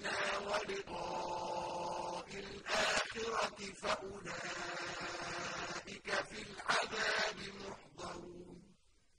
رَبِّنَا وَلِقَاءِ الْآخِرَةِ فَأُولَٰئِكَ